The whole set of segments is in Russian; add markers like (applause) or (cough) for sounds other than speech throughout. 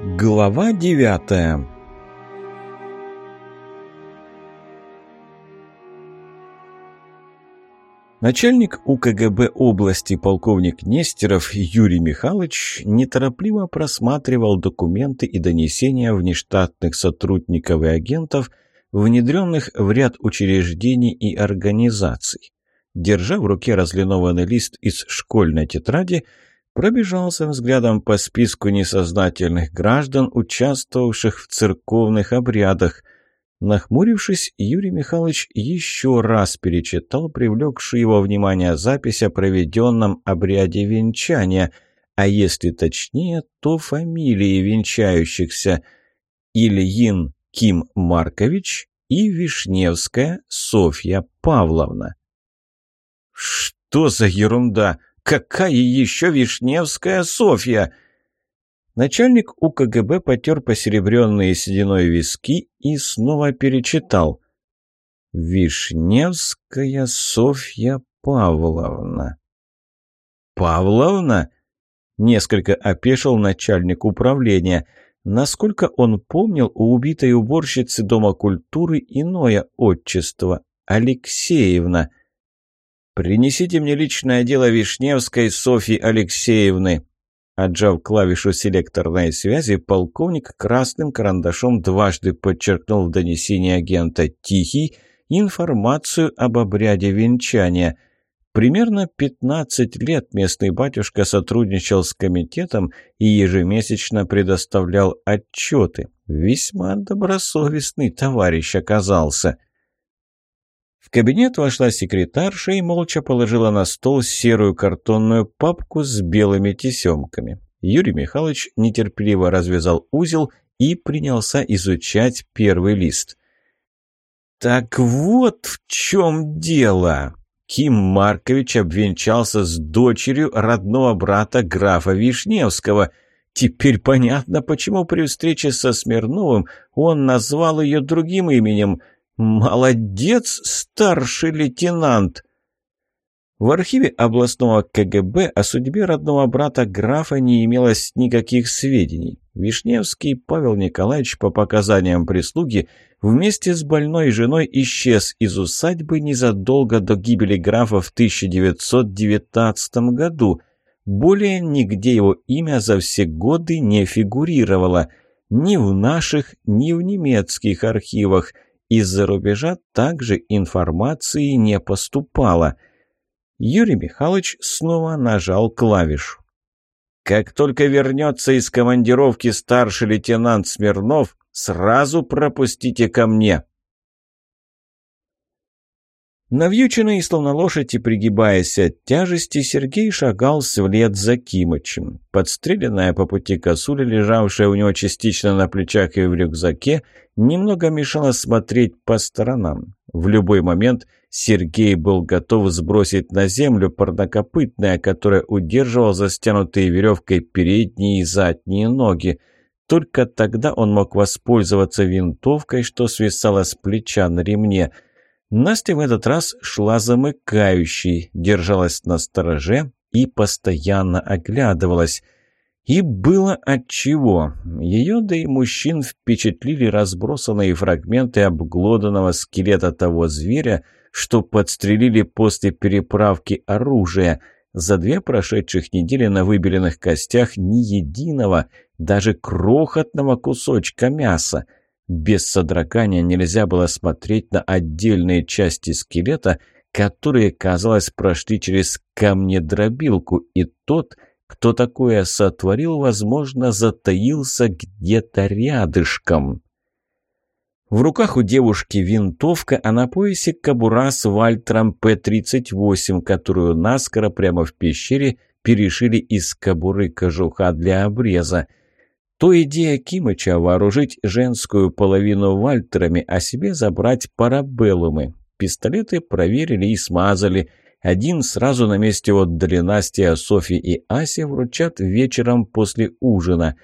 Глава девятая Начальник УКГБ области полковник Нестеров Юрий Михайлович неторопливо просматривал документы и донесения внештатных сотрудников и агентов, внедренных в ряд учреждений и организаций. Держа в руке разлинованный лист из школьной тетради, пробежался взглядом по списку несознательных граждан, участвовавших в церковных обрядах. Нахмурившись, Юрий Михайлович еще раз перечитал привлекшую его внимание запись о проведенном обряде венчания, а если точнее, то фамилии венчающихся Ильин Ким Маркович и Вишневская Софья Павловна. «Что за ерунда?» Какая еще Вишневская Софья? Начальник УКГБ потер посеребренные сединой виски и снова перечитал. Вишневская Софья Павловна. Павловна? Несколько опешил начальник управления. Насколько он помнил, у убитой уборщицы Дома культуры иное отчество – Алексеевна. «Принесите мне личное дело Вишневской Софьи Алексеевны». Отжав клавишу селекторной связи, полковник красным карандашом дважды подчеркнул в донесении агента «Тихий» информацию об обряде венчания. Примерно 15 лет местный батюшка сотрудничал с комитетом и ежемесячно предоставлял отчеты. Весьма добросовестный товарищ оказался. В кабинет вошла секретарша и молча положила на стол серую картонную папку с белыми тесемками. Юрий Михайлович нетерпеливо развязал узел и принялся изучать первый лист. «Так вот в чем дело!» Ким Маркович обвенчался с дочерью родного брата графа Вишневского. Теперь понятно, почему при встрече со Смирновым он назвал ее другим именем – «Молодец, старший лейтенант!» В архиве областного КГБ о судьбе родного брата графа не имелось никаких сведений. Вишневский Павел Николаевич, по показаниям прислуги, вместе с больной женой исчез из усадьбы незадолго до гибели графа в 1919 году. Более нигде его имя за все годы не фигурировало. Ни в наших, ни в немецких архивах – из-за рубежа также информации не поступало. Юрий Михайлович снова нажал клавишу. «Как только вернется из командировки старший лейтенант Смирнов, сразу пропустите ко мне!» Навьюченный, словно лошадь и пригибаясь от тяжести, Сергей шагал вслед за Кимычем. Подстреленная по пути косуля, лежавшая у него частично на плечах и в рюкзаке, немного мешала смотреть по сторонам. В любой момент Сергей был готов сбросить на землю парнокопытное, которое удерживал застянутые веревкой передние и задние ноги. Только тогда он мог воспользоваться винтовкой, что свисала с плеча на ремне – Настя в этот раз шла замыкающей, держалась на стороже и постоянно оглядывалась. И было отчего. Ее, да и мужчин впечатлили разбросанные фрагменты обглоданного скелета того зверя, что подстрелили после переправки оружия. За две прошедших недели на выбеленных костях ни единого, даже крохотного кусочка мяса – без содрогания нельзя было смотреть на отдельные части скелета, которые, казалось, прошли через камнедробилку, и тот, кто такое сотворил, возможно, затаился где-то рядышком. В руках у девушки винтовка, а на поясе кобура с Вальтером П-38, которую наскоро прямо в пещере перешили из кобуры кожуха для обреза – то идея Кимыча вооружить женскую половину вальтерами, а себе забрать парабеллумы. Пистолеты проверили и смазали. Один сразу на месте отдали Настя, Софьи и Асе вручат вечером после ужина.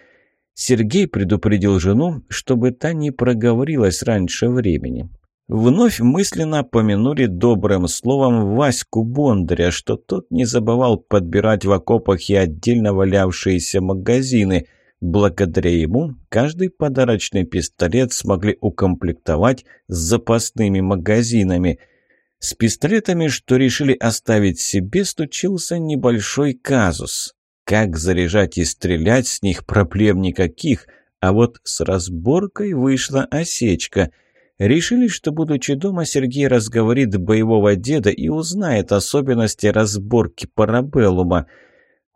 Сергей предупредил жену, чтобы та не проговорилась раньше времени. Вновь мысленно помянули добрым словом Ваську Бондаря, что тот не забывал подбирать в окопах и отдельно валявшиеся магазины – Благодаря ему каждый подарочный пистолет смогли укомплектовать с запасными магазинами. С пистолетами, что решили оставить себе, случился небольшой казус. Как заряжать и стрелять с них проблем никаких, а вот с разборкой вышла осечка – Решили, что, будучи дома, Сергей разговорит боевого деда и узнает особенности разборки парабеллума.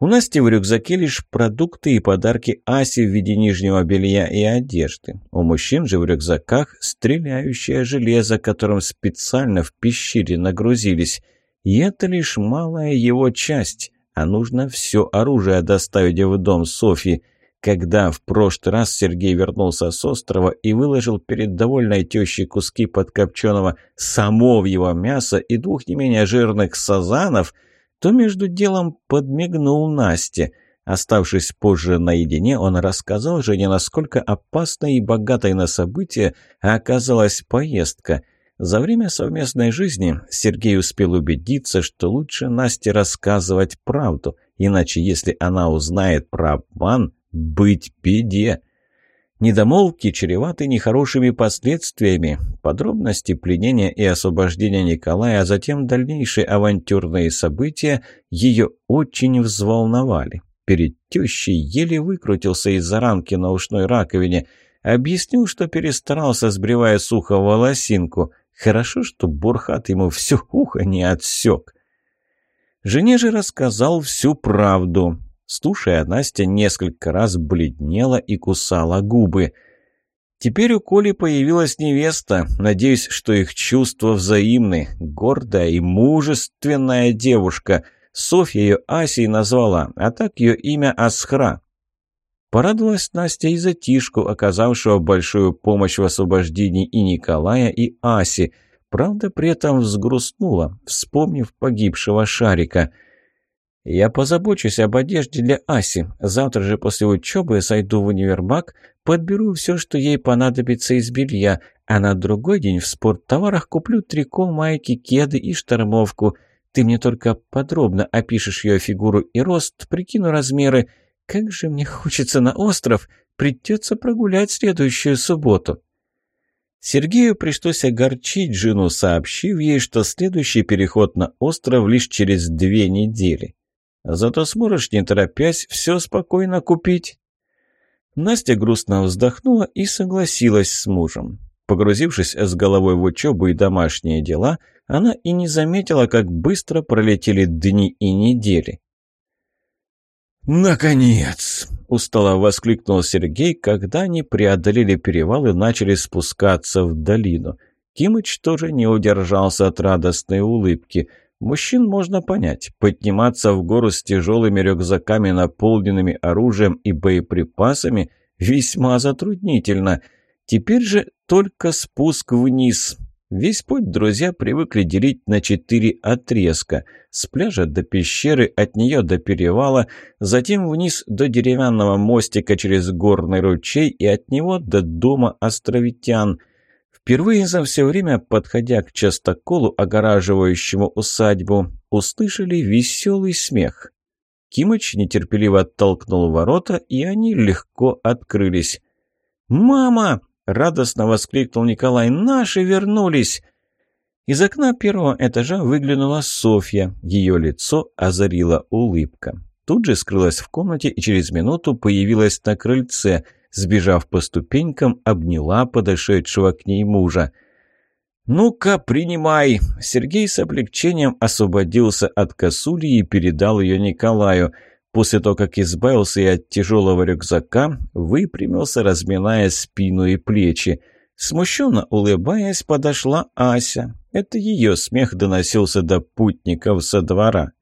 У Насти в рюкзаке лишь продукты и подарки Асе в виде нижнего белья и одежды. У мужчин же в рюкзаках стреляющее железо, которым специально в пещере нагрузились. И это лишь малая его часть, а нужно все оружие доставить в дом Софьи. Когда в прошлый раз Сергей вернулся с острова и выложил перед довольной тещей куски подкопченого самовьего мяса и двух не менее жирных сазанов, то между делом подмигнул Насте. Оставшись позже наедине, он рассказал Жене, насколько опасной и богатой на события оказалась поездка. За время совместной жизни Сергей успел убедиться, что лучше Насте рассказывать правду, иначе если она узнает про обман – быть беде. Недомолвки чреваты нехорошими последствиями. Подробности пленения и освобождения Николая, а затем дальнейшие авантюрные события ее очень взволновали. Перед тещей еле выкрутился из-за ранки на ушной раковине. Объяснил, что перестарался, сбривая сухо волосинку. Хорошо, что Бурхат ему все ухо не отсек. Жене же рассказал всю правду. Слушая, Настя несколько раз бледнела и кусала губы. Теперь у Коли появилась невеста. Надеюсь, что их чувства взаимны. Гордая и мужественная девушка. Софья ее Асей назвала, а так ее имя Асхра. Порадовалась Настя и за оказавшего большую помощь в освобождении и Николая, и Аси. Правда, при этом взгрустнула, вспомнив погибшего Шарика – «Я позабочусь об одежде для Аси. Завтра же после учебы зайду в универмаг, подберу все, что ей понадобится из белья, а на другой день в спорттоварах куплю трико, майки, кеды и штормовку. Ты мне только подробно опишешь ее фигуру и рост, прикину размеры. Как же мне хочется на остров! Придется прогулять следующую субботу». Сергею пришлось огорчить жену, сообщив ей, что следующий переход на остров лишь через две недели. Зато сможешь, не торопясь, все спокойно купить». Настя грустно вздохнула и согласилась с мужем. Погрузившись с головой в учебу и домашние дела, она и не заметила, как быстро пролетели дни и недели. «Наконец!» – устало воскликнул Сергей, когда они преодолели перевал и начали спускаться в долину. Кимыч тоже не удержался от радостной улыбки – Мужчин можно понять. Подниматься в гору с тяжелыми рюкзаками, наполненными оружием и боеприпасами, весьма затруднительно. Теперь же только спуск вниз. Весь путь друзья привыкли делить на четыре отрезка. С пляжа до пещеры, от нее до перевала, затем вниз до деревянного мостика через горный ручей и от него до дома островитян. Впервые за все время, подходя к частоколу, огораживающему усадьбу, услышали веселый смех. Кимыч нетерпеливо оттолкнул ворота, и они легко открылись. «Мама!» — радостно воскликнул Николай. «Наши вернулись!» Из окна первого этажа выглянула Софья. Ее лицо озарила улыбка. Тут же скрылась в комнате и через минуту появилась на крыльце — сбежав по ступенькам, обняла подошедшего к ней мужа. «Ну-ка, принимай!» Сергей с облегчением освободился от косули и передал ее Николаю. После того, как избавился и от тяжелого рюкзака, выпрямился, разминая спину и плечи. Смущенно улыбаясь, подошла Ася. Это ее смех доносился до путников со двора.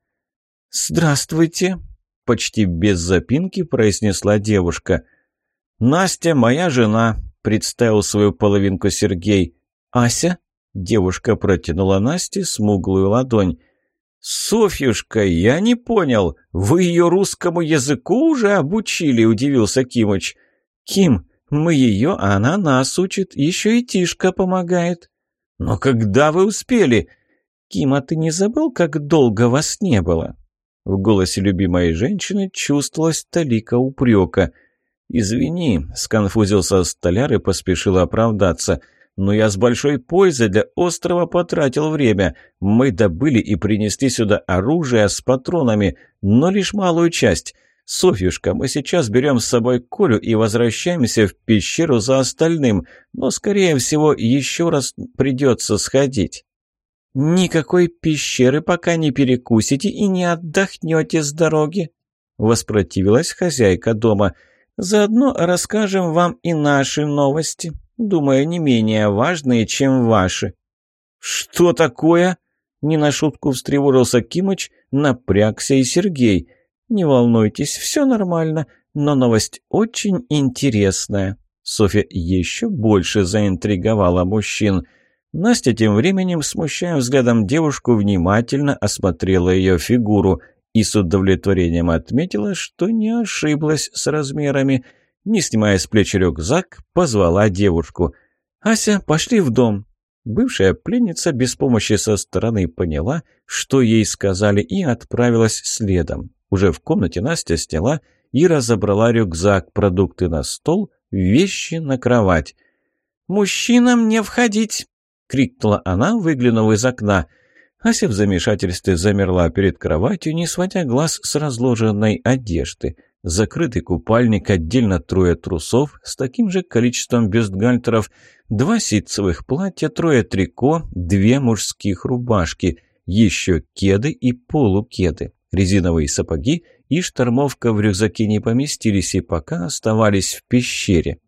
«Здравствуйте!» — почти без запинки произнесла девушка — «Настя моя жена», — представил свою половинку Сергей. «Ася?» — девушка протянула Насте смуглую ладонь. «Софьюшка, я не понял, вы ее русскому языку уже обучили?» — удивился Кимыч. «Ким, мы ее, а она нас учит, еще и Тишка помогает». «Но когда вы успели?» «Ким, а ты не забыл, как долго вас не было?» В голосе любимой женщины чувствовалась талика упрека — «Извини», — сконфузился столяр и поспешил оправдаться. «Но я с большой пользой для острова потратил время. Мы добыли и принесли сюда оружие с патронами, но лишь малую часть. Софьюшка, мы сейчас берем с собой Колю и возвращаемся в пещеру за остальным, но, скорее всего, еще раз придется сходить». «Никакой пещеры пока не перекусите и не отдохнете с дороги», — воспротивилась хозяйка дома. «Заодно расскажем вам и наши новости, думаю, не менее важные, чем ваши». «Что такое?» — не на шутку встревожился Кимыч, напрягся и Сергей. «Не волнуйтесь, все нормально, но новость очень интересная». Софья еще больше заинтриговала мужчин — Настя тем временем, смущая взглядом девушку, внимательно осмотрела ее фигуру и с удовлетворением отметила, что не ошиблась с размерами. Не снимая с плеч рюкзак, позвала девушку. «Ася, пошли в дом». Бывшая пленница без помощи со стороны поняла, что ей сказали, и отправилась следом. Уже в комнате Настя сняла и разобрала рюкзак, продукты на стол, вещи на кровать. «Мужчинам не входить!» — крикнула она, выглянув из окна. Ася в замешательстве замерла перед кроватью, не сводя глаз с разложенной одежды. Закрытый купальник, отдельно трое трусов с таким же количеством бюстгальтеров, два ситцевых платья, трое трико, две мужских рубашки, еще кеды и полукеды, резиновые сапоги и штормовка в рюкзаке не поместились и пока оставались в пещере.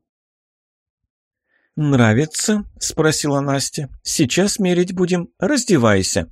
«Нравится?» – спросила Настя. «Сейчас мерить будем. Раздевайся».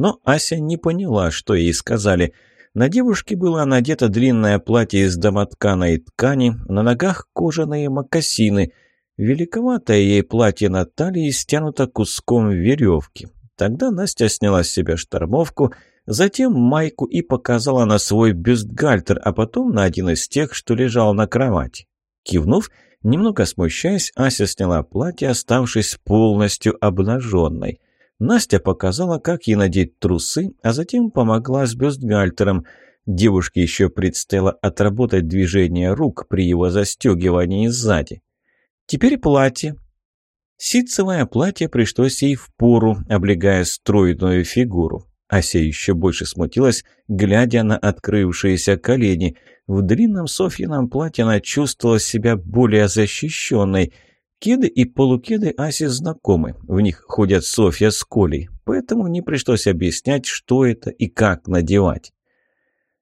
Но Ася не поняла, что ей сказали. На девушке было надето длинное платье из домотканой ткани, на ногах кожаные мокасины. Великоватое ей платье на талии стянуто куском веревки. Тогда Настя сняла с себя штормовку, затем майку и показала на свой бюстгальтер, а потом на один из тех, что лежал на кровати. Кивнув, Немного смущаясь, Ася сняла платье, оставшись полностью обнаженной. Настя показала, как ей надеть трусы, а затем помогла с бюстгальтером. Девушке еще предстояло отработать движение рук при его застегивании сзади. «Теперь платье». Ситцевое платье пришлось ей в пору, облегая стройную фигуру. Ася еще больше смутилась, глядя на открывшиеся колени. В длинном Софьином платье она чувствовала себя более защищенной. Кеды и полукеды Асе знакомы, в них ходят Софья с Колей, поэтому не пришлось объяснять, что это и как надевать.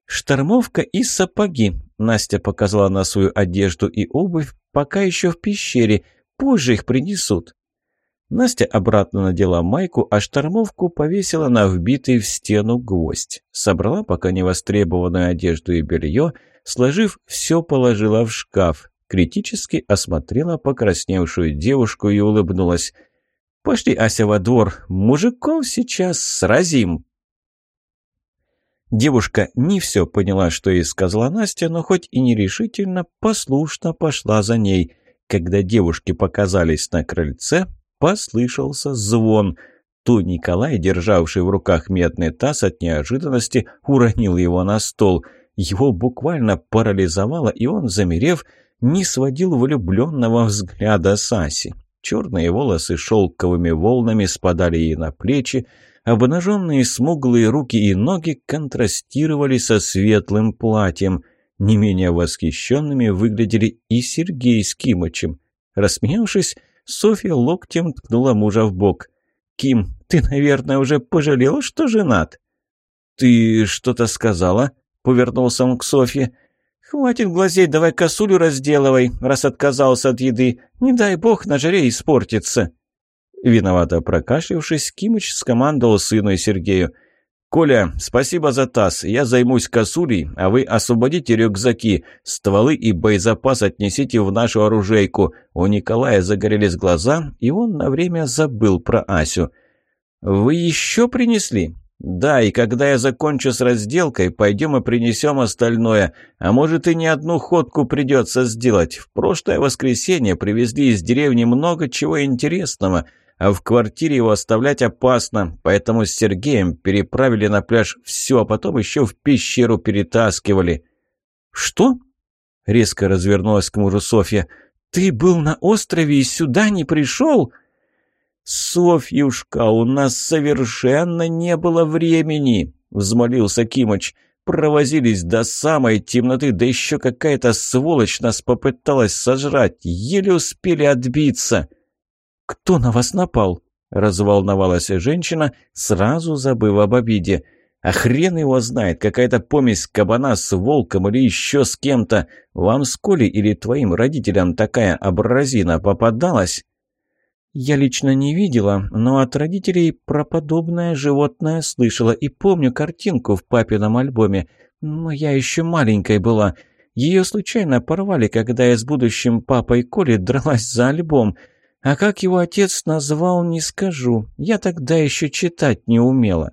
«Штормовка и сапоги», — Настя показала на свою одежду и обувь, пока еще в пещере, позже их принесут. Настя обратно надела майку, а штормовку повесила на вбитый в стену гвоздь. Собрала пока невостребованную одежду и белье, сложив, все положила в шкаф. Критически осмотрела покрасневшую девушку и улыбнулась. «Пошли, Ася, во двор. Мужиков сейчас сразим!» Девушка не все поняла, что ей сказала Настя, но хоть и нерешительно, послушно пошла за ней. Когда девушки показались на крыльце, Послышался звон. Ту Николай, державший в руках медный таз, от неожиданности уронил его на стол. Его буквально парализовало, и он, замерев, не сводил влюбленного взгляда Саси. Черные волосы шелковыми волнами спадали ей на плечи, обнаженные смуглые руки и ноги контрастировали со светлым платьем. Не менее восхищенными выглядели и Сергей с Кимычем. Рассмеявшись, Софья локтем ткнула мужа в бок. «Ким, ты, наверное, уже пожалел, что женат?» «Ты что-то сказала?» — повернулся он к Софье. «Хватит глазеть, давай косулю разделывай, раз отказался от еды. Не дай бог на жаре испортится». Виновато прокашлявшись, Кимыч скомандовал сыну и Сергею. «Коля, спасибо за таз. Я займусь косулей, а вы освободите рюкзаки. Стволы и боезапас отнесите в нашу оружейку». У Николая загорелись глаза, и он на время забыл про Асю. «Вы еще принесли?» «Да, и когда я закончу с разделкой, пойдем и принесем остальное. А может, и не одну ходку придется сделать. В прошлое воскресенье привезли из деревни много чего интересного» а в квартире его оставлять опасно, поэтому с Сергеем переправили на пляж все, а потом еще в пещеру перетаскивали». «Что?» резко развернулась к мужу Софья. «Ты был на острове и сюда не пришел?» «Софьюшка, у нас совершенно не было времени!» — взмолился Кимыч. «Провозились до самой темноты, да еще какая-то сволочь нас попыталась сожрать. Еле успели отбиться!» «Кто на вас напал?» — разволновалась женщина, сразу забыв об обиде. «А хрен его знает, какая-то помесь кабана с волком или еще с кем-то. Вам с Колей или твоим родителям такая образина попадалась?» Я лично не видела, но от родителей про подобное животное слышала и помню картинку в папином альбоме. Но я еще маленькой была. Ее случайно порвали, когда я с будущим папой Коли дралась за альбом. А как его отец назвал, не скажу. Я тогда еще читать не умела.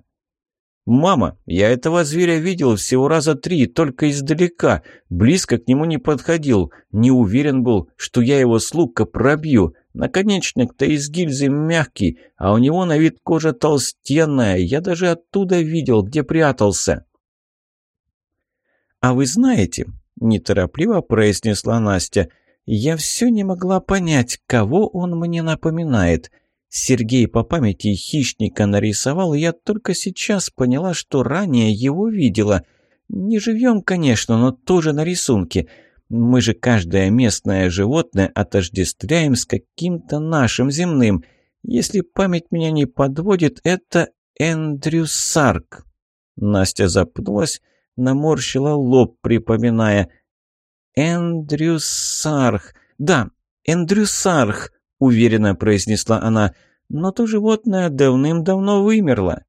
«Мама, я этого зверя видел всего раза три, только издалека. Близко к нему не подходил. Не уверен был, что я его с лука пробью. Наконечник-то из гильзы мягкий, а у него на вид кожа толстенная. Я даже оттуда видел, где прятался». «А вы знаете», — неторопливо произнесла Настя, — «я все не могла понять, кого он мне напоминает». Сергей по памяти хищника нарисовал, и я только сейчас поняла, что ранее его видела. Не живем, конечно, но тоже на рисунке. Мы же каждое местное животное отождествляем с каким-то нашим земным. Если память меня не подводит, это Эндрю Сарк. Настя запнулась, наморщила лоб, припоминая. «Эндрю Сарх. Да, Эндрю Сарх», — уверенно произнесла она. «Но то животное давным-давно вымерло».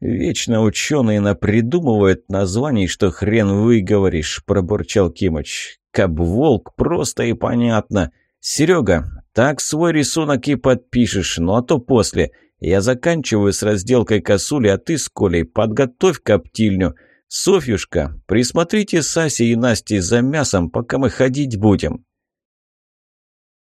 «Вечно ученые напридумывают названий, что хрен выговоришь», — пробурчал Кимыч. «Каб-волк просто и понятно. Серега, так свой рисунок и подпишешь, ну а то после. Я заканчиваю с разделкой косули, а ты с Колей подготовь коптильню. Софьюшка, присмотрите Сасе и Насте за мясом, пока мы ходить будем».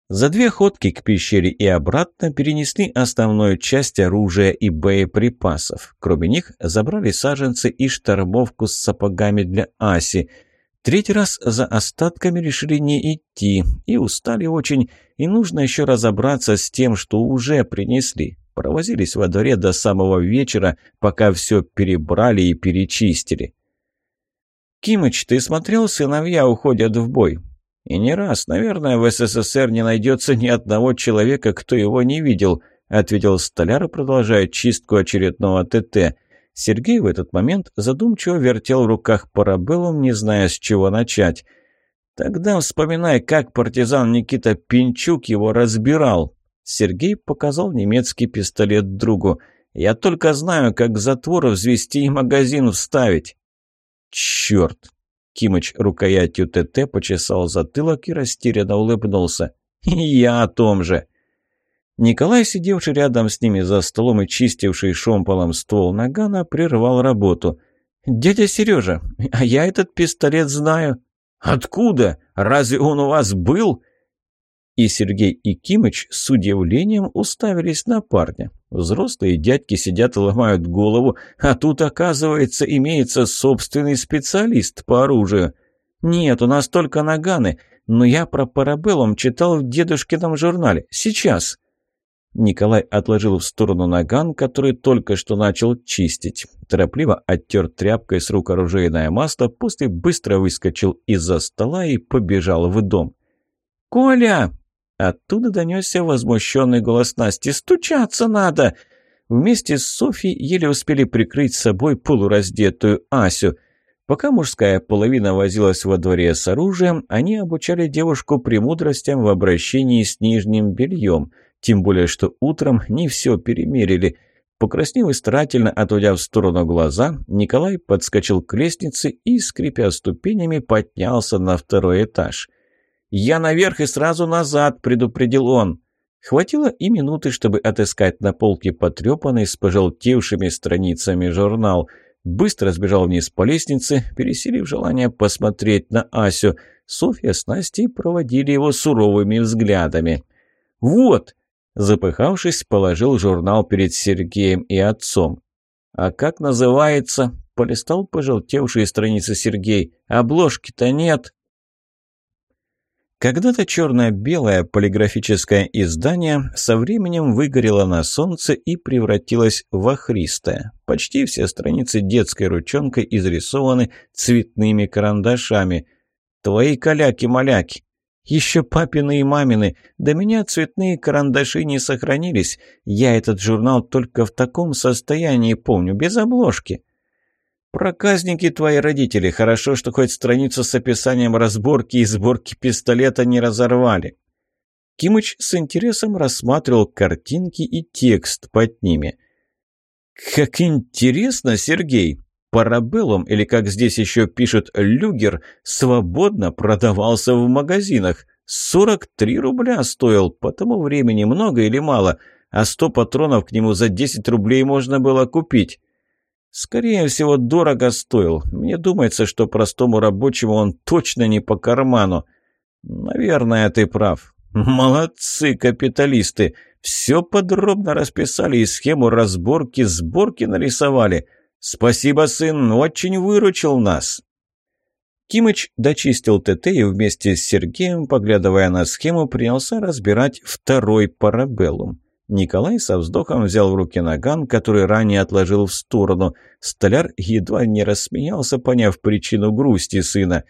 За две ходки к пещере и обратно перенесли основную часть оружия и боеприпасов. Кроме них забрали саженцы и штормовку с сапогами для Аси. Третий раз за остатками решили не идти, и устали очень, и нужно еще разобраться с тем, что уже принесли. Провозились во дворе до самого вечера, пока все перебрали и перечистили. «Кимыч, ты смотрел, сыновья уходят в бой?» «И не раз. Наверное, в СССР не найдется ни одного человека, кто его не видел», ответил столяр, продолжая чистку очередного ТТ. Сергей в этот момент задумчиво вертел в руках парабеллум, не зная, с чего начать. «Тогда вспоминай, как партизан Никита Пинчук его разбирал». Сергей показал немецкий пистолет другу. «Я только знаю, как затвор взвести и магазин вставить». «Черт!» Кимыч рукоятью ТТ почесал затылок и растерянно улыбнулся. (laughs) «И я о том же!» Николай, сидевший рядом с ними за столом и чистивший шомполом ствол нагана, прервал работу. «Дядя Сережа, а я этот пистолет знаю». «Откуда? Разве он у вас был?» И Сергей и Кимыч с удивлением уставились на парня. Взрослые дядьки сидят и ломают голову, а тут, оказывается, имеется собственный специалист по оружию. Нет, у нас только наганы, но я про парабеллум читал в дедушкином журнале. Сейчас. Николай отложил в сторону наган, который только что начал чистить. Торопливо оттер тряпкой с рук оружейное масло, после быстро выскочил из-за стола и побежал в дом. «Коля!» Оттуда донесся возмущенный голос Насти. «Стучаться надо!» Вместе с Софьей еле успели прикрыть собой полураздетую Асю. Пока мужская половина возилась во дворе с оружием, они обучали девушку премудростям в обращении с нижним бельем. Тем более, что утром не все перемерили. Покраснев и старательно отводя в сторону глаза, Николай подскочил к лестнице и, скрипя ступенями, поднялся на второй этаж. «Я наверх и сразу назад», — предупредил он. Хватило и минуты, чтобы отыскать на полке потрепанный с пожелтевшими страницами журнал. Быстро сбежал вниз по лестнице, пересилив желание посмотреть на Асю. Софья с Настей проводили его суровыми взглядами. «Вот!» – запыхавшись, положил журнал перед Сергеем и отцом. «А как называется?» – полистал пожелтевшие страницы Сергей. «Обложки-то нет». Когда-то черно-белое полиграфическое издание со временем выгорело на солнце и превратилось в охристое. Почти все страницы детской ручонкой изрисованы цветными карандашами. «Твои каляки-маляки!» «Еще папины и мамины. До меня цветные карандаши не сохранились. Я этот журнал только в таком состоянии помню, без обложки». «Проказники твои родители. Хорошо, что хоть страницу с описанием разборки и сборки пистолета не разорвали». Кимыч с интересом рассматривал картинки и текст под ними. «Как интересно, Сергей! Парабеллум, или как здесь еще пишут люгер, свободно продавался в магазинах. 43 рубля стоил, по тому времени много или мало, а 100 патронов к нему за 10 рублей можно было купить». Скорее всего, дорого стоил. Мне думается, что простому рабочему он точно не по карману. Наверное, ты прав. Молодцы капиталисты. Все подробно расписали и схему разборки, сборки нарисовали. Спасибо, сын, очень выручил нас. Кимыч дочистил ТТ и вместе с Сергеем, поглядывая на схему, принялся разбирать второй парабеллум. Николай со вздохом взял в руки наган, который ранее отложил в сторону. Столяр едва не рассмеялся, поняв причину грусти сына.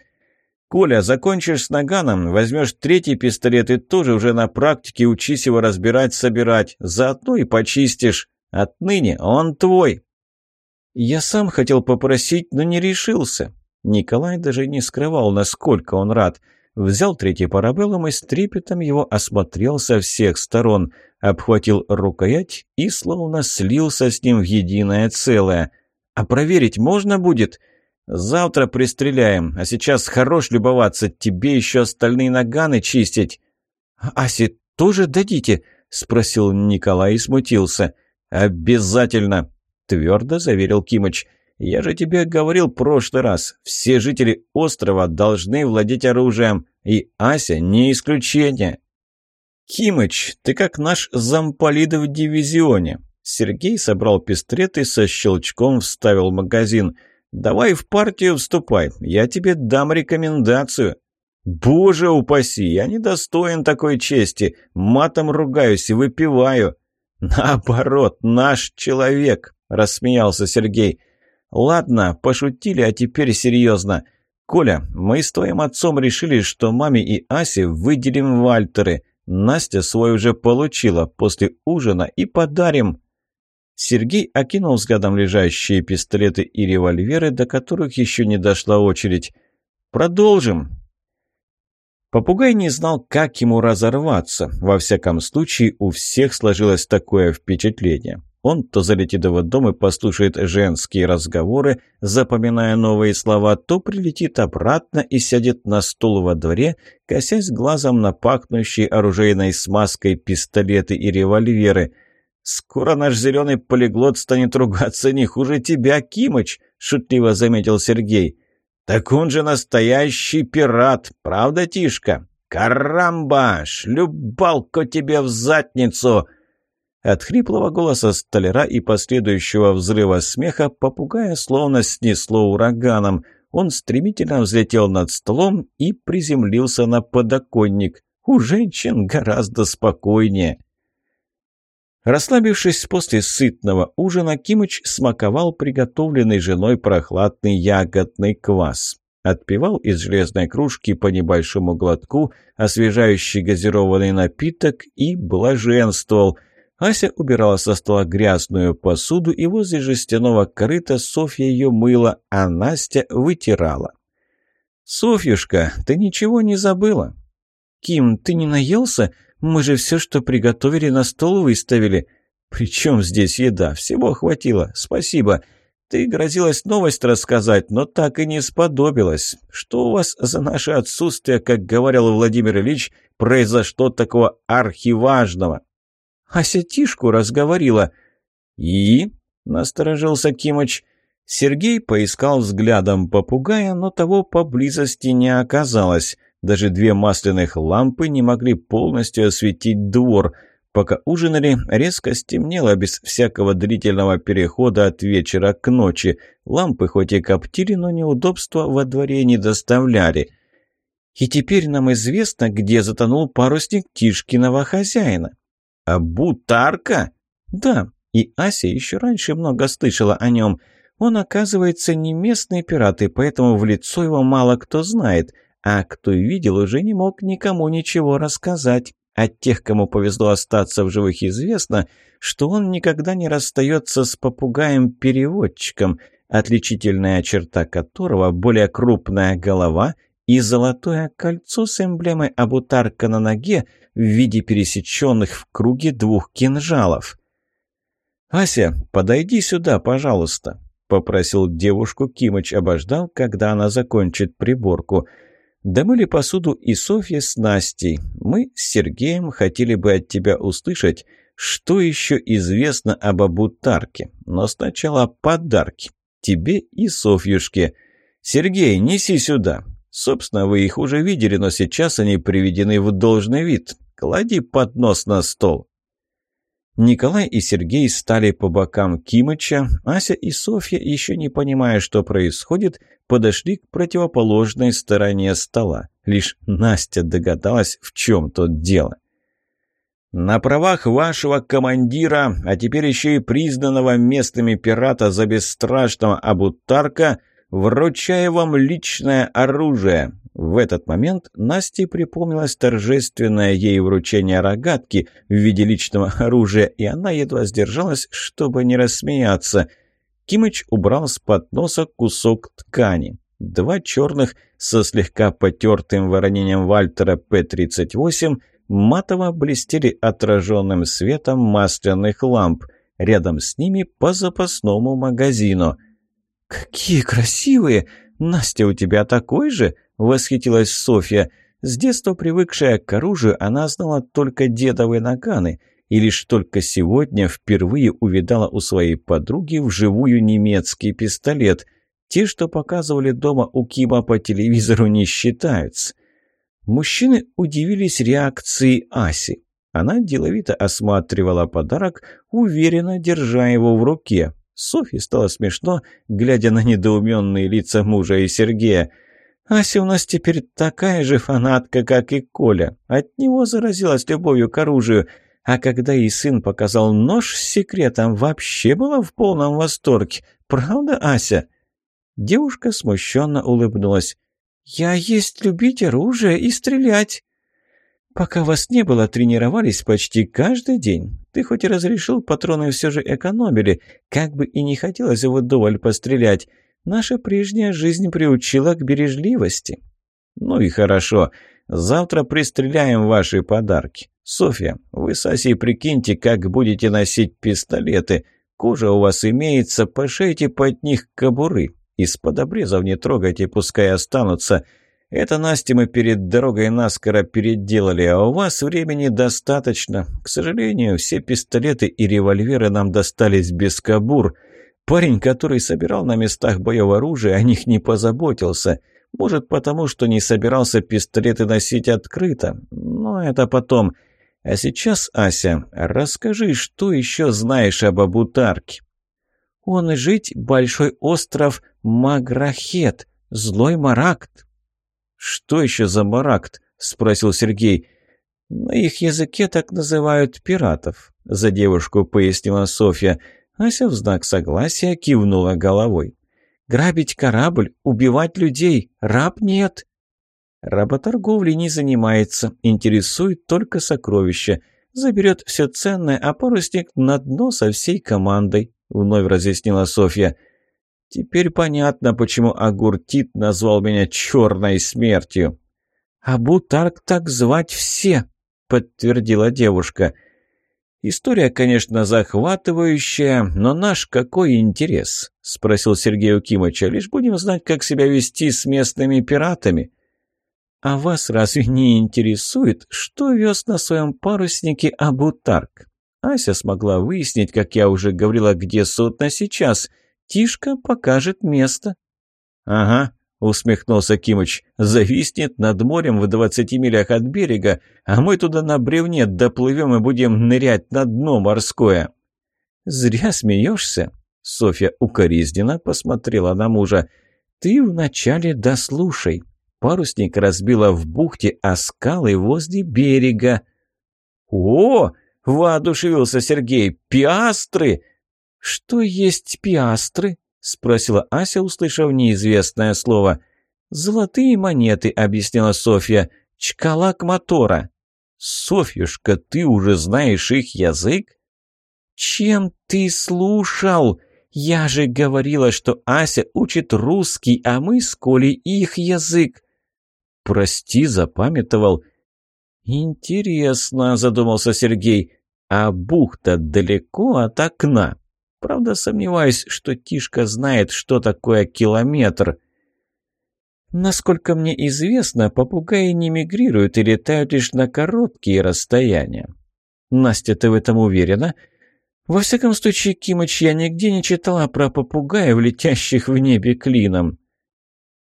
«Коля, закончишь с наганом, возьмешь третий пистолет и тоже уже на практике учись его разбирать, собирать. Заодно и почистишь. Отныне он твой». «Я сам хотел попросить, но не решился». Николай даже не скрывал, насколько он рад – Взял третий парабеллум и с трепетом его осмотрел со всех сторон, обхватил рукоять и словно слился с ним в единое целое. «А проверить можно будет?» «Завтра пристреляем, а сейчас хорош любоваться, тебе еще остальные наганы чистить». «Асе тоже дадите?» — спросил Николай и смутился. «Обязательно!» — твердо заверил Кимыч. Я же тебе говорил прошлый раз, все жители острова должны владеть оружием, и Ася не исключение. Кимыч, ты как наш замполит в дивизионе. Сергей собрал пистолет и со щелчком вставил магазин. «Давай в партию вступай, я тебе дам рекомендацию». «Боже упаси, я недостоин такой чести, матом ругаюсь и выпиваю». «Наоборот, наш человек», — рассмеялся Сергей. «Ладно, пошутили, а теперь серьезно. Коля, мы с твоим отцом решили, что маме и Асе выделим Вальтеры. Настя свой уже получила после ужина и подарим». Сергей окинул взглядом лежащие пистолеты и револьверы, до которых еще не дошла очередь. «Продолжим». Попугай не знал, как ему разорваться. Во всяком случае, у всех сложилось такое впечатление. Он то залетит в дом и послушает женские разговоры, запоминая новые слова, то прилетит обратно и сядет на стул во дворе, косясь глазом на пахнущие оружейной смазкой пистолеты и револьверы. «Скоро наш зеленый полиглот станет ругаться не хуже тебя, Кимыч», — шутливо заметил Сергей. «Так он же настоящий пират, правда, Тишка? Карамба! Шлюбалку тебе в задницу!» От хриплого голоса столяра и последующего взрыва смеха попугая словно снесло ураганом. Он стремительно взлетел над столом и приземлился на подоконник. У женщин гораздо спокойнее. Расслабившись после сытного ужина, Кимыч смаковал приготовленный женой прохладный ягодный квас. Отпивал из железной кружки по небольшому глотку освежающий газированный напиток и блаженствовал – Ася убирала со стола грязную посуду, и возле жестяного корыта Софья ее мыла, а Настя вытирала. «Софьюшка, ты ничего не забыла?» «Ким, ты не наелся? Мы же все, что приготовили, на стол выставили». «При чем здесь еда? Всего хватило. Спасибо. Ты грозилась новость рассказать, но так и не сподобилась. Что у вас за наше отсутствие, как говорил Владимир Ильич, произошло такого архиважного?» Асятишку разговорила». «И?» — насторожился Кимыч. Сергей поискал взглядом попугая, но того поблизости не оказалось. Даже две масляных лампы не могли полностью осветить двор. Пока ужинали, резко стемнело без всякого длительного перехода от вечера к ночи. Лампы хоть и коптили, но неудобства во дворе не доставляли. И теперь нам известно, где затонул парусник Тишкиного хозяина». «А Бутарка?» «Да, и Ася еще раньше много слышала о нем. Он, оказывается, не местный пират, и поэтому в лицо его мало кто знает, а кто видел, уже не мог никому ничего рассказать. От тех, кому повезло остаться в живых, известно, что он никогда не расстается с попугаем-переводчиком, отличительная черта которого – более крупная голова и золотое кольцо с эмблемой Абутарка на ноге в виде пересеченных в круге двух кинжалов. «Ася, подойди сюда, пожалуйста», — попросил девушку Кимыч, обождал, когда она закончит приборку. «Домыли посуду и Софья с Настей. Мы с Сергеем хотели бы от тебя услышать, что еще известно об Абутарке. Но сначала подарки. Тебе и Софьюшке. Сергей, неси сюда. Собственно, вы их уже видели, но сейчас они приведены в должный вид. Клади поднос на стол». Николай и Сергей стали по бокам Кимыча, Ася и Софья, еще не понимая, что происходит, подошли к противоположной стороне стола. Лишь Настя догадалась, в чем тут дело. «На правах вашего командира, а теперь еще и признанного местными пирата за бесстрашного Абутарка, вручаю вам личное оружие. В этот момент Насте припомнилось торжественное ей вручение рогатки в виде личного (laughs) оружия, и она едва сдержалась, чтобы не рассмеяться. Кимыч убрал с подноса кусок ткани. Два черных со слегка потертым воронением Вальтера П-38 матово блестели отраженным светом масляных ламп. Рядом с ними по запасному магазину. «Какие красивые! Настя, у тебя такой же?» – восхитилась Софья. С детства привыкшая к оружию, она знала только дедовые наганы и лишь только сегодня впервые увидала у своей подруги вживую немецкий пистолет. Те, что показывали дома у Кима по телевизору, не считаются. Мужчины удивились реакции Аси. Она деловито осматривала подарок, уверенно держа его в руке. Софье стало смешно, глядя на недоуменные лица мужа и Сергея. Ася у нас теперь такая же фанатка, как и Коля. От него заразилась любовью к оружию. А когда и сын показал нож с секретом, вообще была в полном восторге. Правда, Ася?» Девушка смущенно улыбнулась. «Я есть любить оружие и стрелять». «Пока вас не было, тренировались почти каждый день. Ты хоть и разрешил, патроны все же экономили, как бы и не хотелось вдоволь пострелять». Наша прежняя жизнь приучила к бережливости. Ну и хорошо. Завтра пристреляем ваши подарки. Софья, вы с Асей прикиньте, как будете носить пистолеты. Кожа у вас имеется, пошейте под них кобуры. Из-под обрезов не трогайте, пускай останутся. Это Насте мы перед дорогой наскоро переделали, а у вас времени достаточно. К сожалению, все пистолеты и револьверы нам достались без кобур. Парень, который собирал на местах боев оружие, о них не позаботился. Может, потому что не собирался пистолеты носить открыто. Но это потом. А сейчас, Ася, расскажи, что еще знаешь об Абутарке? Он жить большой остров Маграхет, злой Маракт. Что еще за Маракт? Спросил Сергей. На их языке так называют пиратов, за девушку пояснила Софья. Ася в знак согласия кивнула головой. «Грабить корабль, убивать людей, раб нет». Работорговлей не занимается, интересует только сокровища. Заберет все ценное, а парусник на дно со всей командой, вновь разъяснила Софья. Теперь понятно, почему Агуртит назвал меня черной смертью. «Абу Тарк так звать все», — подтвердила девушка. «История, конечно, захватывающая, но наш какой интерес?» — спросил Сергей Укимыча. «Лишь будем знать, как себя вести с местными пиратами». «А вас разве не интересует, что вез на своем паруснике Абутарк?» Ася смогла выяснить, как я уже говорила, где судно сейчас. Тишка покажет место. «Ага, — усмехнулся Кимыч. «Зависнет над морем в двадцати милях от берега, а мы туда на бревне доплывем и будем нырять на дно морское». «Зря смеешься», — Софья укоризненно посмотрела на мужа. «Ты вначале дослушай. Парусник разбило в бухте, а скалы возле берега. «О!» — воодушевился Сергей. «Пиастры!» «Что есть пиастры?» — спросила Ася, услышав неизвестное слово. «Золотые монеты», — объяснила Софья. «Чкалак мотора». «Софьюшка, ты уже знаешь их язык?» «Чем ты слушал? Я же говорила, что Ася учит русский, а мы с Колей их язык». «Прости, запамятовал». «Интересно», — задумался Сергей, — «а бухта далеко от окна?» Правда, сомневаюсь, что Тишка знает, что такое километр. Насколько мне известно, попугаи не мигрируют и летают лишь на короткие расстояния. Настя, ты в этом уверена? Во всяком случае, Кимыч, я нигде не читала про попугаев, летящих в небе клином.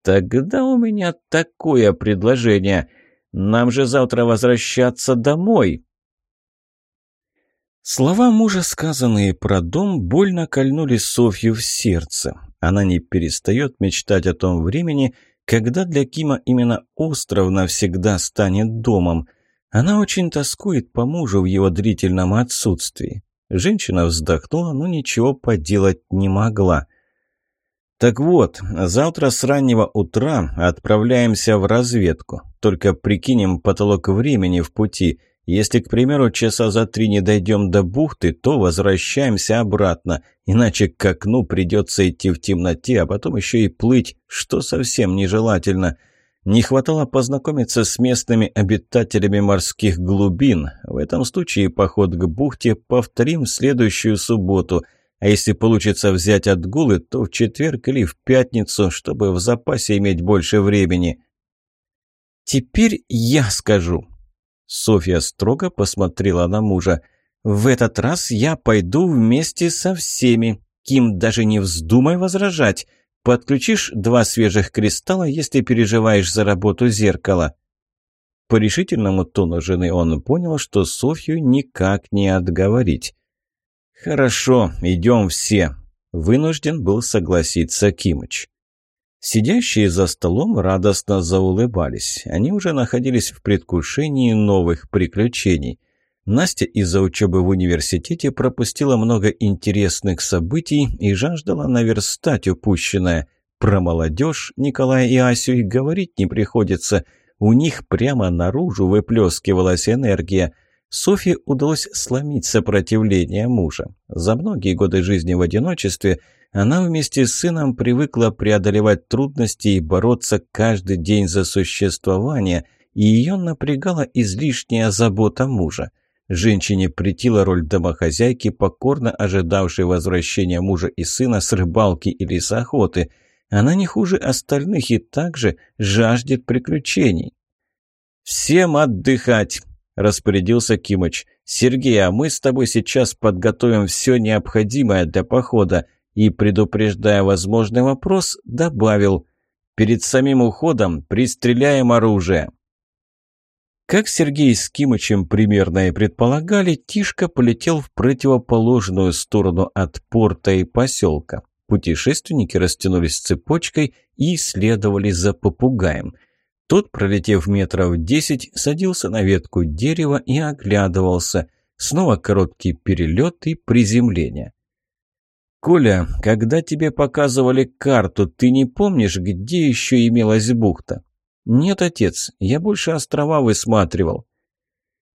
Тогда у меня такое предложение. Нам же завтра возвращаться домой. Слова мужа, сказанные про дом, больно кольнули Софью в сердце. Она не перестает мечтать о том времени, когда для Кима именно остров навсегда станет домом. Она очень тоскует по мужу в его длительном отсутствии. Женщина вздохнула, но ничего поделать не могла. «Так вот, завтра с раннего утра отправляемся в разведку. Только прикинем потолок времени в пути – если, к примеру, часа за три не дойдем до бухты, то возвращаемся обратно, иначе к окну придется идти в темноте, а потом еще и плыть, что совсем нежелательно. Не хватало познакомиться с местными обитателями морских глубин. В этом случае поход к бухте повторим в следующую субботу, а если получится взять отгулы, то в четверг или в пятницу, чтобы в запасе иметь больше времени. «Теперь я скажу», Софья строго посмотрела на мужа. «В этот раз я пойду вместе со всеми. Ким, даже не вздумай возражать. Подключишь два свежих кристалла, если переживаешь за работу зеркала». По решительному тону жены он понял, что Софью никак не отговорить. «Хорошо, идем все», – вынужден был согласиться Кимыч. Сидящие за столом радостно заулыбались. Они уже находились в предвкушении новых приключений. Настя из-за учебы в университете пропустила много интересных событий и жаждала наверстать упущенное. Про молодежь Николая и Асю и говорить не приходится. У них прямо наружу выплескивалась энергия – Софье удалось сломить сопротивление мужа. За многие годы жизни в одиночестве она вместе с сыном привыкла преодолевать трудности и бороться каждый день за существование, и ее напрягала излишняя забота мужа. Женщине претила роль домохозяйки, покорно ожидавшей возвращения мужа и сына с рыбалки или с охоты. Она не хуже остальных и также жаждет приключений. «Всем отдыхать!» – распорядился Кимыч. «Сергей, а мы с тобой сейчас подготовим все необходимое для похода». И, предупреждая возможный вопрос, добавил «Перед самим уходом пристреляем оружие». Как Сергей с Кимычем примерно и предполагали, Тишка полетел в противоположную сторону от порта и поселка. Путешественники растянулись цепочкой и следовали за попугаем – тот, пролетев метров десять, садился на ветку дерева и оглядывался. Снова короткий перелет и приземление. «Коля, когда тебе показывали карту, ты не помнишь, где еще имелась бухта?» «Нет, отец, я больше острова высматривал».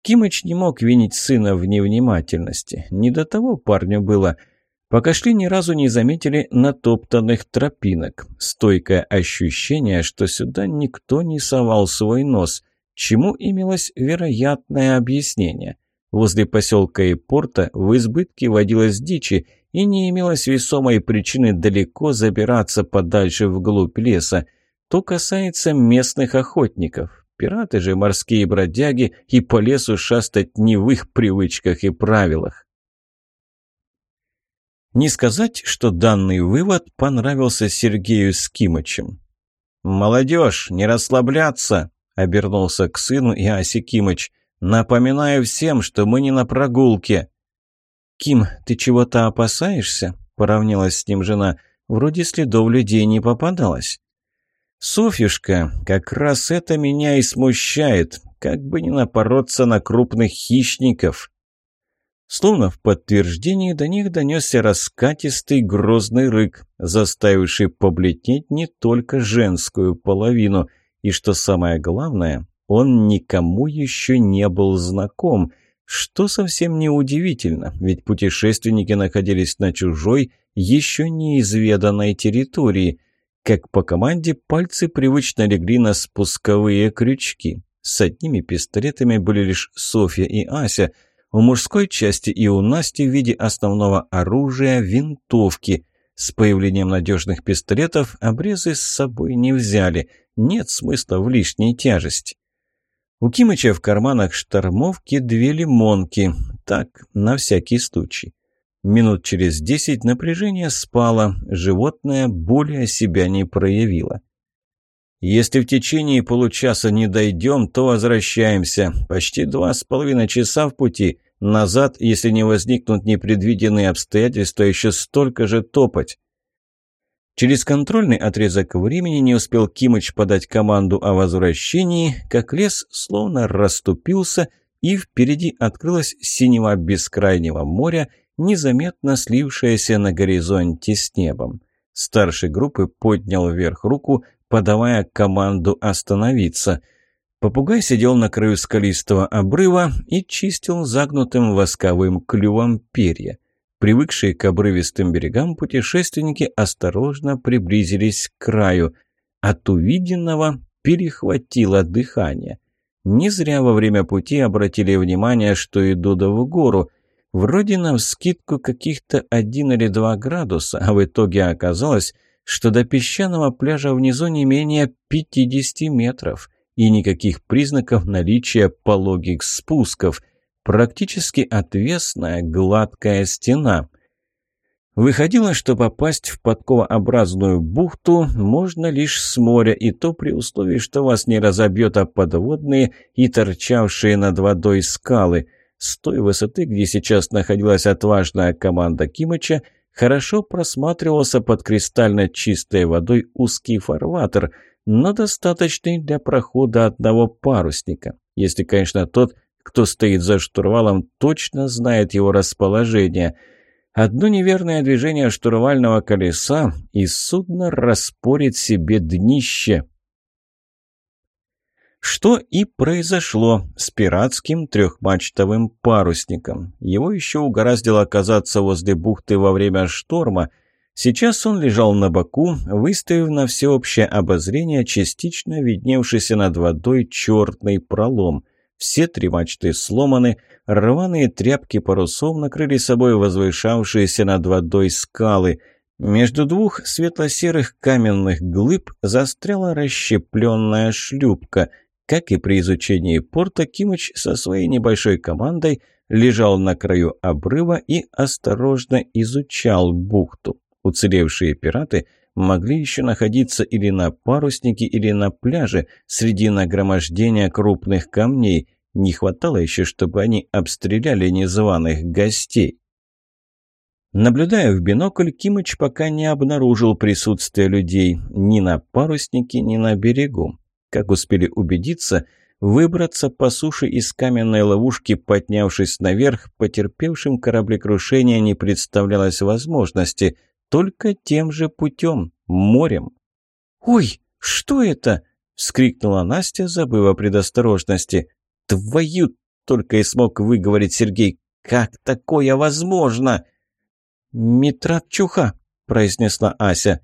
Кимыч не мог винить сына в невнимательности. Не до того парню было – Пока шли, ни разу не заметили натоптанных тропинок. Стойкое ощущение, что сюда никто не совал свой нос, чему имелось вероятное объяснение. Возле поселка и порта в избытке водилось дичи, и не имелось весомой причины далеко забираться подальше вглубь леса. То касается местных охотников. Пираты же морские бродяги, и по лесу шастать не в их привычках и правилах. Не сказать, что данный вывод понравился Сергею Скимычем. «Молодежь, не расслабляться!» — обернулся к сыну и Асе Кимыч. «Напоминаю всем, что мы не на прогулке». «Ким, ты чего-то опасаешься?» — поравнялась с ним жена. «Вроде следов людей не попадалось». «Софьюшка, как раз это меня и смущает, как бы не напороться на крупных хищников». Словно в подтверждении до них донесся раскатистый грозный рык, заставивший побледнеть не только женскую половину. И что самое главное, он никому еще не был знаком, что совсем неудивительно, ведь путешественники находились на чужой, еще неизведанной территории. Как по команде, пальцы привычно легли на спусковые крючки. С одними пистолетами были лишь Софья и Ася – у мужской части и у Насти в виде основного оружия винтовки. С появлением надежных пистолетов обрезы с собой не взяли. Нет смысла в лишней тяжести. У Кимыча в карманах штормовки две лимонки. Так, на всякий случай. Минут через десять напряжение спало, животное более себя не проявило. Если в течение получаса не дойдем, то возвращаемся. Почти два с половиной часа в пути. Назад, если не возникнут непредвиденные обстоятельства, еще столько же топать. Через контрольный отрезок времени не успел Кимыч подать команду о возвращении, как лес словно расступился, и впереди открылось синего бескрайнего моря, незаметно слившееся на горизонте с небом. Старший группы поднял вверх руку, подавая команду остановиться. Попугай сидел на краю скалистого обрыва и чистил загнутым восковым клювом перья. Привыкшие к обрывистым берегам путешественники осторожно приблизились к краю. От увиденного перехватило дыхание. Не зря во время пути обратили внимание, что идут в гору. Вроде на вскидку каких-то один или два градуса, а в итоге оказалось, что до песчаного пляжа внизу не менее 50 метров и никаких признаков наличия пологих спусков. Практически отвесная гладкая стена. Выходило, что попасть в подковообразную бухту можно лишь с моря, и то при условии, что вас не разобьет, а подводные и торчавшие над водой скалы. С той высоты, где сейчас находилась отважная команда Кимыча, хорошо просматривался под кристально чистой водой узкий фарватер, но достаточный для прохода одного парусника. Если, конечно, тот, кто стоит за штурвалом, точно знает его расположение. Одно неверное движение штурвального колеса, и судно распорит себе днище. Что и произошло с пиратским трехмачтовым парусником. Его еще угораздило оказаться возле бухты во время шторма. Сейчас он лежал на боку, выставив на всеобщее обозрение частично видневшийся над водой черный пролом. Все три мачты сломаны, рваные тряпки парусов накрыли собой возвышавшиеся над водой скалы – между двух светло-серых каменных глыб застряла расщепленная шлюпка. Как и при изучении порта, Кимыч со своей небольшой командой лежал на краю обрыва и осторожно изучал бухту. Уцелевшие пираты могли еще находиться или на паруснике, или на пляже среди нагромождения крупных камней. Не хватало еще, чтобы они обстреляли незваных гостей. Наблюдая в бинокль, Кимыч пока не обнаружил присутствия людей ни на паруснике, ни на берегу. Как успели убедиться, выбраться по суше из каменной ловушки, поднявшись наверх, потерпевшим кораблекрушение не представлялось возможности, только тем же путем, морем. «Ой, что это?» — вскрикнула Настя, забыв о предосторожности. «Твою!» — только и смог выговорить Сергей. «Как такое возможно?» «Митрат произнесла Ася.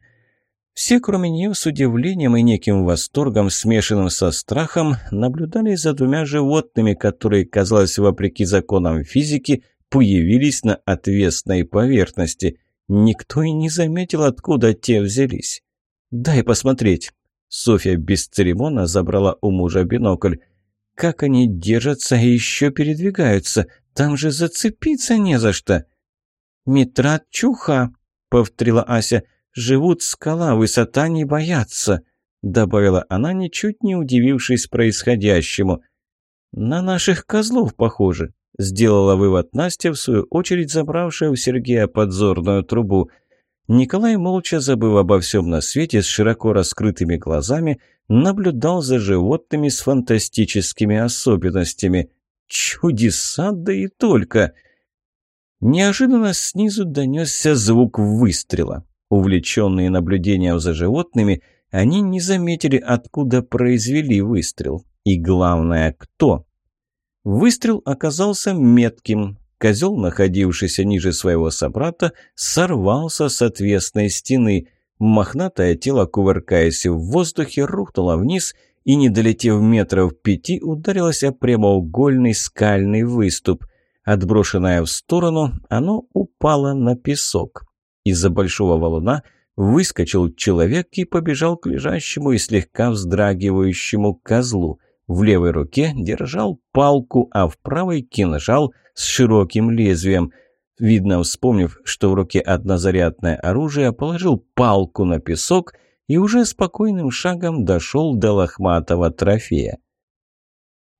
Все, кроме нее, с удивлением и неким восторгом, смешанным со страхом, наблюдали за двумя животными, которые, казалось, вопреки законам физики, появились на отвесной поверхности. Никто и не заметил, откуда те взялись. «Дай посмотреть». Софья бесцеремонно забрала у мужа бинокль. «Как они держатся и еще передвигаются? Там же зацепиться не за что!» «Митрат Чуха», — повторила Ася, — живут скала, высота не боятся», — добавила она, ничуть не удивившись происходящему. «На наших козлов похоже», — сделала вывод Настя, в свою очередь забравшая у Сергея подзорную трубу. Николай, молча забыв обо всем на свете, с широко раскрытыми глазами, наблюдал за животными с фантастическими особенностями. Чудеса, да и только! Неожиданно снизу донесся звук выстрела. Увлеченные наблюдением за животными, они не заметили, откуда произвели выстрел. И главное, кто. Выстрел оказался метким. Козел, находившийся ниже своего собрата, сорвался с отвесной стены. Мохнатое тело, кувыркаясь в воздухе, рухнуло вниз и, не долетев метров пяти, ударилось о прямоугольный скальный выступ. Отброшенное в сторону, оно упало на песок. Из-за большого валуна выскочил человек и побежал к лежащему и слегка вздрагивающему козлу. В левой руке держал палку, а в правой кинжал с широким лезвием. Видно, вспомнив, что в руке однозарядное оружие, положил палку на песок и уже спокойным шагом дошел до лохматого трофея.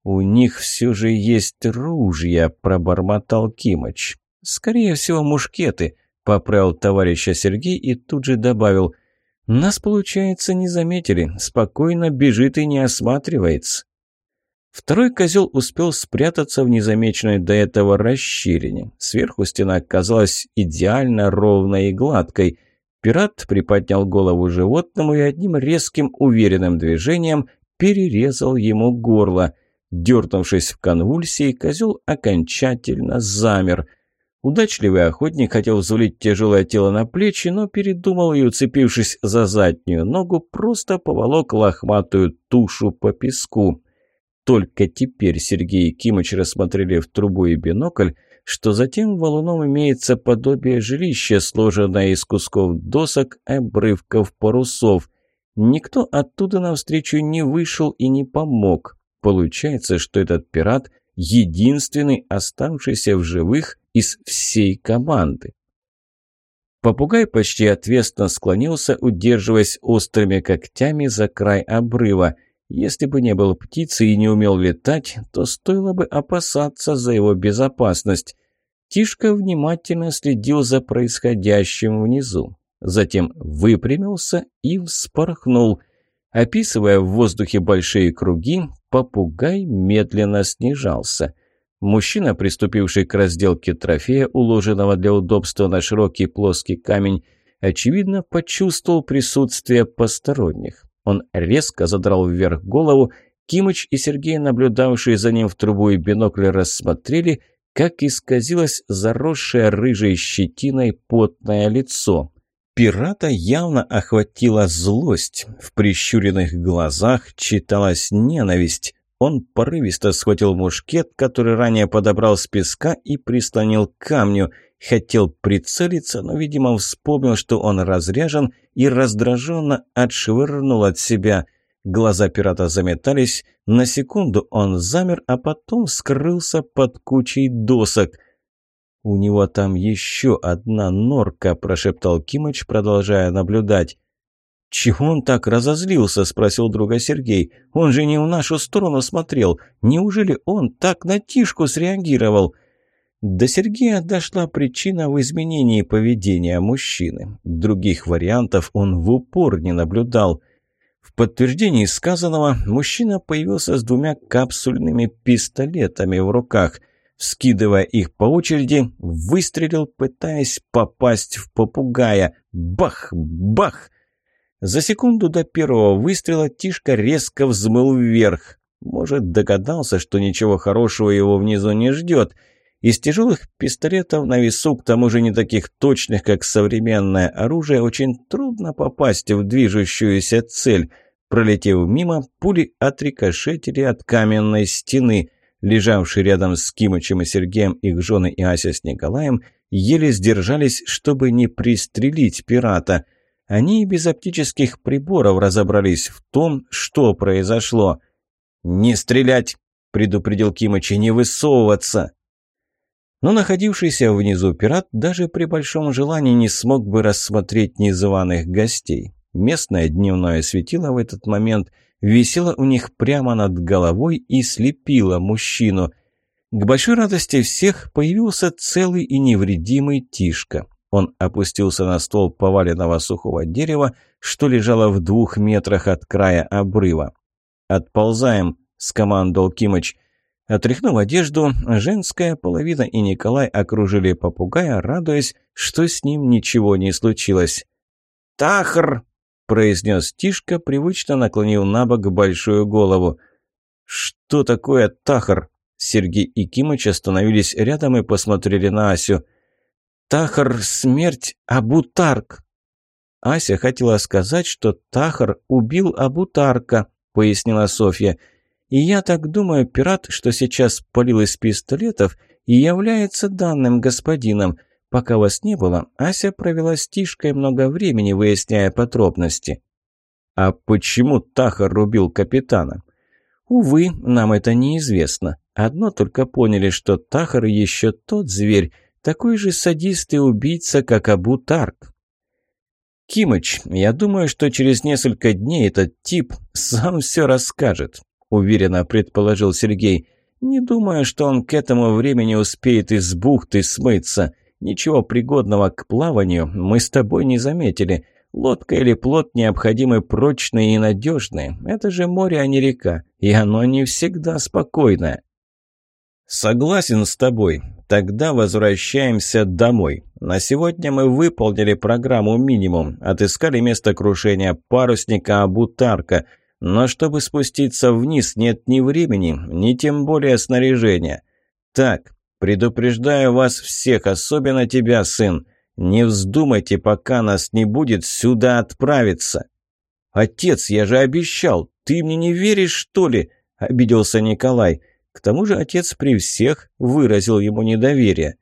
«У них все же есть ружья», — пробормотал Кимыч. «Скорее всего, мушкеты», — поправил товарища Сергей и тут же добавил. «Нас, получается, не заметили. Спокойно бежит и не осматривается». Второй козел успел спрятаться в незамеченной до этого расщелине. Сверху стена оказалась идеально ровной и гладкой. Пират приподнял голову животному и одним резким уверенным движением перерезал ему горло. Дернувшись в конвульсии, козел окончательно замер. Удачливый охотник хотел взвалить тяжелое тело на плечи, но передумал и, уцепившись за заднюю ногу, просто поволок лохматую тушу по песку. Только теперь Сергей и Кимыч рассмотрели в трубу и бинокль, что затем валуном имеется подобие жилища, сложенное из кусков досок, обрывков парусов. Никто оттуда навстречу не вышел и не помог. Получается, что этот пират – единственный оставшийся в живых из всей команды. Попугай почти ответственно склонился, удерживаясь острыми когтями за край обрыва. Если бы не был птицей и не умел летать, то стоило бы опасаться за его безопасность. Тишка внимательно следил за происходящим внизу. Затем выпрямился и вспорхнул. Описывая в воздухе большие круги, попугай медленно снижался. Мужчина, приступивший к разделке трофея, уложенного для удобства на широкий плоский камень, очевидно почувствовал присутствие посторонних. Он резко задрал вверх голову. Кимыч и Сергей, наблюдавшие за ним в трубу и бинокль, рассмотрели, как исказилось заросшее рыжей щетиной потное лицо. Пирата явно охватила злость. В прищуренных глазах читалась ненависть. Он порывисто схватил мушкет, который ранее подобрал с песка и прислонил к камню – Хотел прицелиться, но, видимо, вспомнил, что он разряжен, и раздраженно отшвырнул от себя. Глаза пирата заметались. На секунду он замер, а потом скрылся под кучей досок. «У него там еще одна норка», – прошептал Кимыч, продолжая наблюдать. «Чего он так разозлился?» – спросил друга Сергей. «Он же не в нашу сторону смотрел. Неужели он так на Тишку среагировал?» До Сергея дошла причина в изменении поведения мужчины. Других вариантов он в упор не наблюдал. В подтверждении сказанного мужчина появился с двумя капсульными пистолетами в руках. Вскидывая их по очереди, выстрелил, пытаясь попасть в попугая. Бах! Бах! За секунду до первого выстрела Тишка резко взмыл вверх. Может, догадался, что ничего хорошего его внизу не ждет – из тяжелых пистолетов на весу, к тому же не таких точных, как современное оружие, очень трудно попасть в движущуюся цель. Пролетев мимо, пули отрикошетили от каменной стены. Лежавшие рядом с Кимычем и Сергеем их жены и Ася с Николаем еле сдержались, чтобы не пристрелить пирата. Они и без оптических приборов разобрались в том, что произошло. «Не стрелять!» – предупредил Кимыч, – «не высовываться!» Но находившийся внизу пират даже при большом желании не смог бы рассмотреть незваных гостей. Местное дневное светило в этот момент висело у них прямо над головой и слепило мужчину. К большой радости всех появился целый и невредимый Тишка. Он опустился на стол поваленного сухого дерева, что лежало в двух метрах от края обрыва. «Отползаем», — скомандовал Кимыч. Отряхнув одежду, женская половина и Николай окружили попугая, радуясь, что с ним ничего не случилось. «Тахр!» – произнес Тишка, привычно наклонил на бок большую голову. «Что такое тахр?» Сергей и Кимыч остановились рядом и посмотрели на Асю. «Тахар – смерть Абутарк!» Ася хотела сказать, что Тахар убил Абутарка, пояснила Софья. «И я так думаю, пират, что сейчас палил из пистолетов, и является данным господином. Пока вас не было, Ася провела с Тишкой много времени, выясняя подробности». «А почему Тахар рубил капитана?» «Увы, нам это неизвестно. Одно только поняли, что Тахар еще тот зверь, такой же садист и убийца, как Абу Тарк. «Кимыч, я думаю, что через несколько дней этот тип сам все расскажет», – уверенно предположил Сергей. «Не думаю, что он к этому времени успеет из бухты смыться. Ничего пригодного к плаванию мы с тобой не заметили. Лодка или плот необходимы прочные и надежные. Это же море, а не река, и оно не всегда спокойное». «Согласен с тобой. Тогда возвращаемся домой. На сегодня мы выполнили программу «Минимум», отыскали место крушения парусника Абутарка. Но чтобы спуститься вниз, нет ни времени, ни тем более снаряжения. Так, предупреждаю вас всех, особенно тебя, сын. Не вздумайте, пока нас не будет, сюда отправиться». «Отец, я же обещал. Ты мне не веришь, что ли?» – обиделся Николай. – к тому же отец при всех выразил ему недоверие.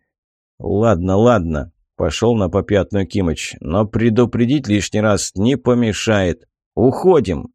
«Ладно, ладно», – пошел на попятную Кимыч, – «но предупредить лишний раз не помешает. Уходим!»